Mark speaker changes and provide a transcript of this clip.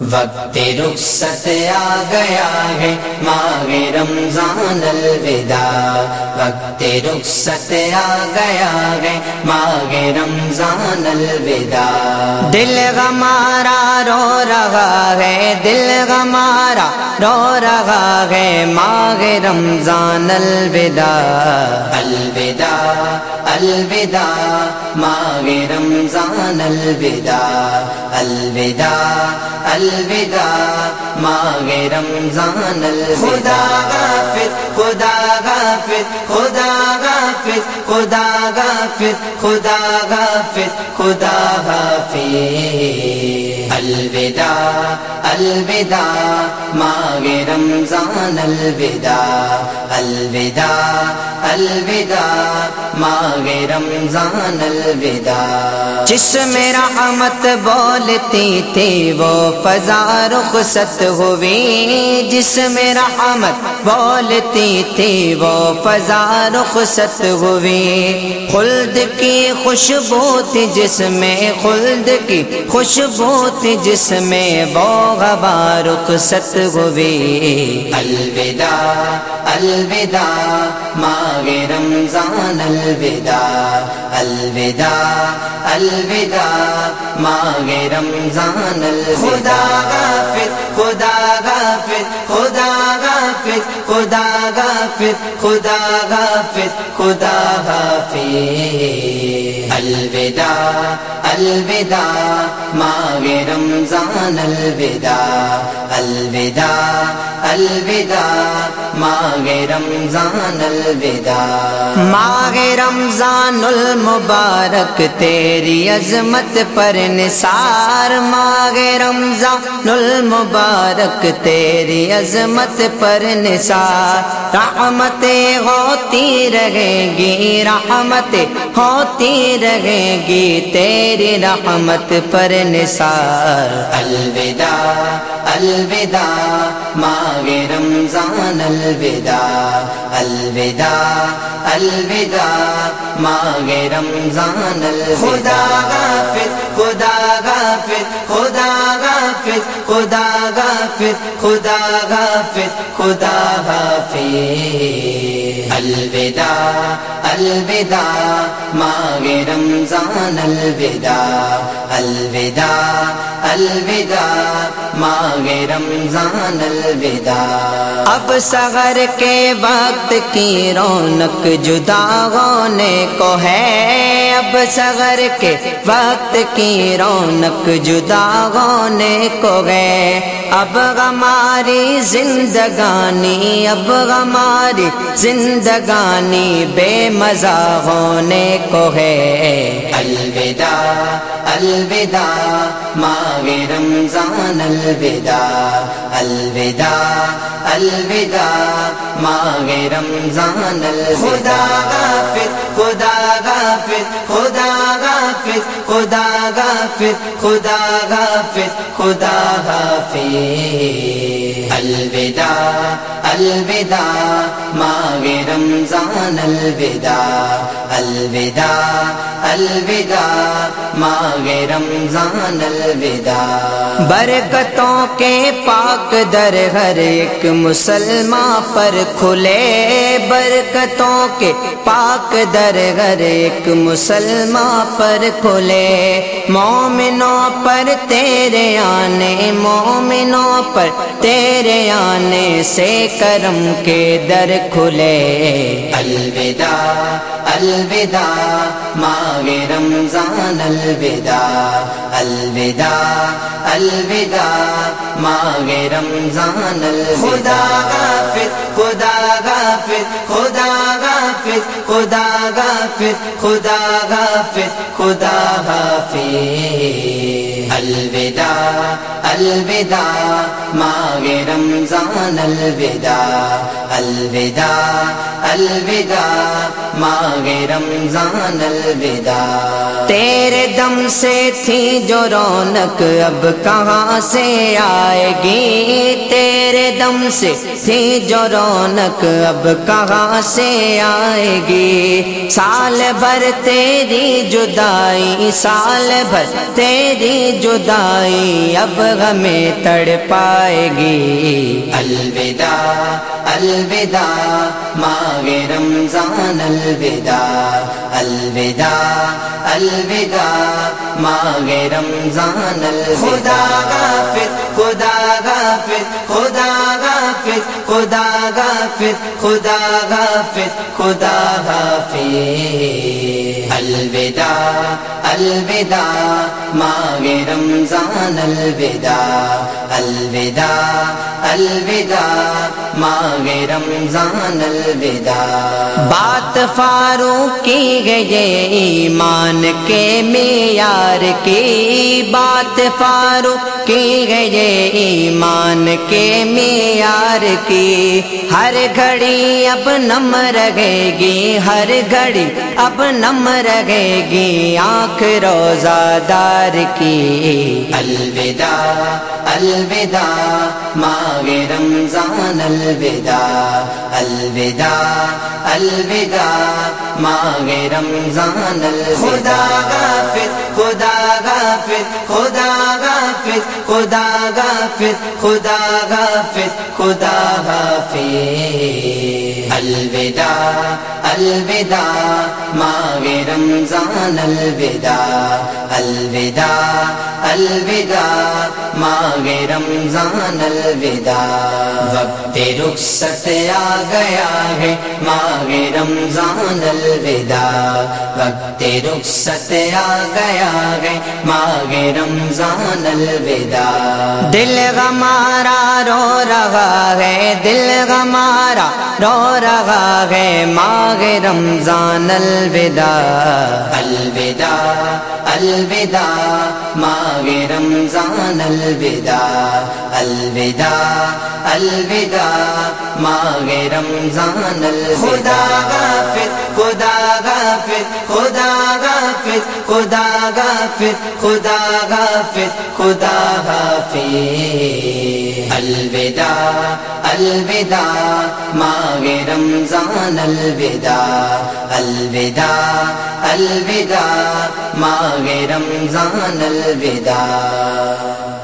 Speaker 1: وقت رخصت آ گیا ہے، ماہ رمضان الوداع۔ وقت رخصت آ گیا ہے، ماہ رمضان الوداع۔
Speaker 2: دل گمارا رو رہا ہے، دل گمارا رو رہا ہے، ماہ رمضان الوداع۔
Speaker 1: الوداع الوداع، ماہ رمضان الوداع الوداع۔ الوداع ماہ رمضان
Speaker 2: خدا غافر خدا غافر خدا غافر خدا غافر خدا غافر خدا غافر.
Speaker 1: الوداع الوداع ماہ رمضان الوداع. الوداع الوداع ماہ رمضان الوداع۔
Speaker 2: جس میں رحمت بولتی تھی وہ فضا رخصت ہوئی۔ جس میں رحمت بولتی تھی وہ فضا رخصت ہوئی۔ خلد کی خوشبو تھی جس میں خلد کی خوشبو تھی جس میں وہ غبا رخصت ہوئی۔
Speaker 1: الوداع الوداع ماہ رمضان الوداع الوداع الوداع الوداع. ماہ رمضان
Speaker 2: خدا
Speaker 1: الوداع
Speaker 2: غافر، خدا غافر خدا غافر خدا غافر خدا غافر خدا غافر۔
Speaker 1: الوداع الوداع ماہ رمضان الوداع۔ الوداع الوداع ماہ رمضان الوداع۔
Speaker 2: ماہ رمضان المبارک، تیری عظمت پر نثار ماہ رمضان المبارک تیری عظمت پر نثار۔ رحمتیں ہوتی رہیں گی، رحمتیں ہوتی رہیں گی، تیری رحمت پر نثار۔
Speaker 1: الوداع الوداع ماہ رمضان، الوداع الوداع الوداع۔ ماہ رمضان
Speaker 2: خدا
Speaker 1: الوداع
Speaker 2: غافر، خدا غافر خدا غافر خدا غافر خدا غافر خدا غافر۔
Speaker 1: الوداع الوداع ماہ رمضان الوداع۔ الوداع الوداع ماہ رمضان الوداع۔
Speaker 2: اب سغر کے وقت کی رونق جدا ہونے کو ہے اب سغر کے وقت کی رونق جدا ہونے کو ہے۔ اب ہماری زندگانی، اب ہماری زندگانی بے مزہ ہونے کو ہے۔
Speaker 1: الوداع الوداع، ماہ رمضان، الوداع الوداع الوداع۔ ماہ رمضان
Speaker 2: خدا غافر خدا غافر خدا غافر خدا غافر خدا غافر خدا غافر۔
Speaker 1: الوداع الوداع، ماہ رمضان الوداع۔ الوداع الوداع، ماہ رمضان الوداع۔
Speaker 2: برکتوں کے پاک در ہر ایک مسلمان پر کھلے برکتوں کے پاک در ہر ایک مسلمان پر کھلے۔ مومنوں پر تیرے آنے، مومنوں پر تیرے آنے سے کرم کے در کھلے۔
Speaker 1: الوداع الوداع ماہ رمضان الوداع۔ الوداع الوداع ماغ رمضان
Speaker 2: خدا
Speaker 1: الوداع
Speaker 2: خدا غافر خدا غافر خدا غافر خدا غافر خدا غافر۔
Speaker 1: الوداع الوداع ماہ رمضان، الوداع الوداع الوداع ماہ رمضان، الوداع۔
Speaker 2: تیرے دم سے تھی جو رونق، اب کہاں سے آئے گی؟ تیرے دم سے تھی جو رونق، اب کہاں سے آئے گی؟ سال بھر تیری جدائی، سال بھر تیری جدائی اب ہمیں تڑ پائے گی۔
Speaker 1: الوداع الوداع ماہ رمضان الوداع الوداع الوداع ماہ رمضان
Speaker 2: خدا غافر خدا غافر خدا غافر خدا غافر خدا غافر خدا غافر
Speaker 1: الوداع الوداع ماہ رمضان، الوداع۔ الوداع الوداع ماہ رمضان، الوداع۔
Speaker 2: بات فاروق کی گئے ایمان کے معیار کی بات فاروق کی گئے ایمان کے معیار کی۔ ہر گھڑی اب نم رہے گی، ہر گھڑی اب نم رہے گی۔ آنکھ روزہ دار کی۔
Speaker 1: الوداع الوداع، ماہ رمضان، الوداع۔ الوداع الوداع، ماہ رمضان، الوداع۔
Speaker 2: خدا غافل خدا غافل خدا غافل خدا غافل خدا غافل۔
Speaker 1: الوداع الوداع ماہ رمضان الوداع الوداع الوداع ماہ رمضان الوداع. وقت رخصت آ گیا ہے ماہ رمضان الوداع. وقت رخصت آ گیا ہے ماہ رمضان الوداع.
Speaker 2: دل ہمارا رو رہا ہے، دل ہمارا رو رہا ہے ماغ رمضان الوداع۔
Speaker 1: الوداع الوداع ماہ رمضان الوداع۔ الوداع الوداع ماہ رمضان
Speaker 2: خدا
Speaker 1: الوداع
Speaker 2: غافر خدا غافر خدا حافظ، خدا غافظ خدا غافظ خدا حافظ۔
Speaker 1: الوداع الوداع ماغ رمضان، الوداع۔ الوداع الوداع ماغ رمضان، الوداع۔